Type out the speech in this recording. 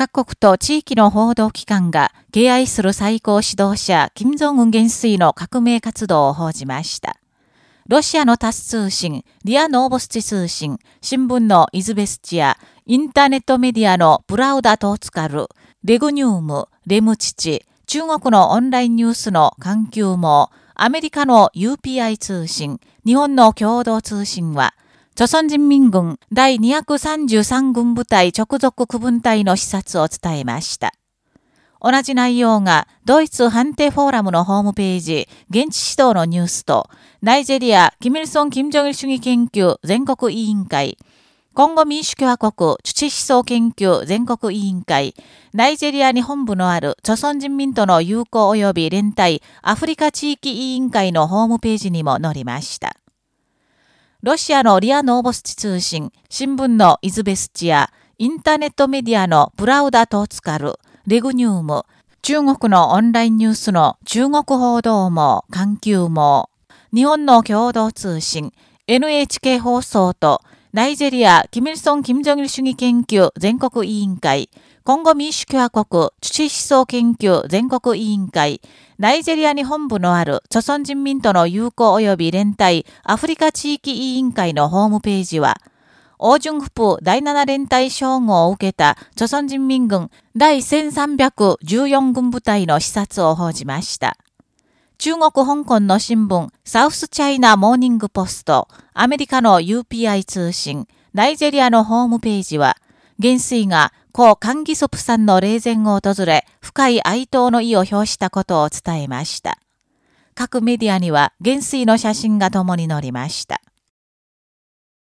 各国と地域の報道機関が敬愛する最高指導者、金正恩元帥の革命活動を報じました。ロシアのタス通信、リアノーボスチ通信、新聞のイズベスチア、インターネットメディアのプラウダトーツカル、レグニューム、レムチチ、中国のオンラインニュースの環球網、アメリカの UPI 通信、日本の共同通信は、朝鮮人民軍第233軍部隊直属区分隊の視察を伝えました。同じ内容がドイツ判定フォーラムのホームページ、現地指導のニュースと、ナイジェリア、キミルソン・キム・ジョギル主義研究全国委員会、今後民主共和国土思想研究全国委員会、ナイジェリアに本部のある朝鮮人民との友好及び連帯アフリカ地域委員会のホームページにも載りました。ロシアのリア・ノーボスチ通信、新聞のイズベスチア、インターネットメディアのプラウダ・トーツカル、レグニューム、中国のオンラインニュースの中国報道網、環球網、日本の共同通信、NHK 放送と、ナイジェリア、キミルソン・キム・ジョギル主義研究全国委員会、今後民主共和国土思想研究全国委員会、ナイジェリアに本部のある著村人民との友好及び連帯アフリカ地域委員会のホームページは、オージュンフプ第7連隊称号を受けた著村人民軍第1314軍部隊の視察を報じました。中国香港の新聞、サウスチャイナモーニングポスト、アメリカの UPI 通信、ナイジェリアのホームページは、元帥が故カンギソプさんの霊前を訪れ、深い哀悼の意を表したことを伝えました。各メディアには元帥の写真が共に載りました。